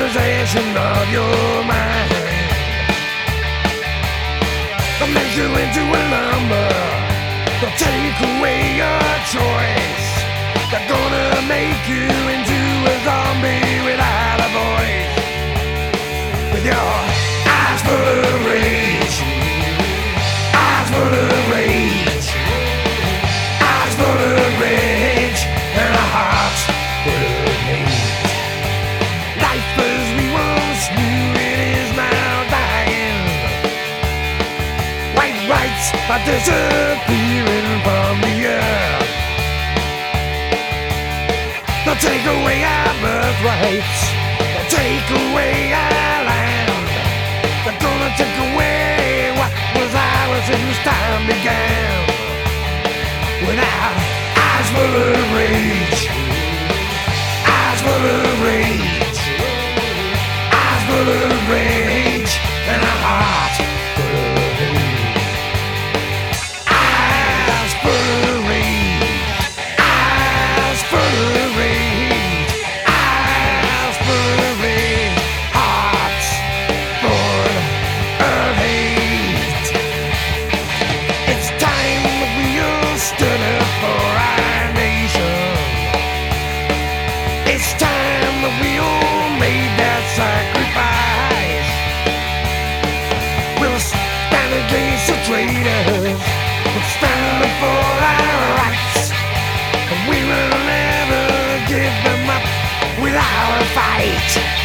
possession of your mind. They'll make you into a number. They'll take away your choice. They're gonna make you rights are disappearing from the earth. They'll take away our birthrights. They'll take away our land. They're gonna take away what was ours since time began. With our eyes full of rage. Eyes full of rage. Eyes full of rage. Our fight.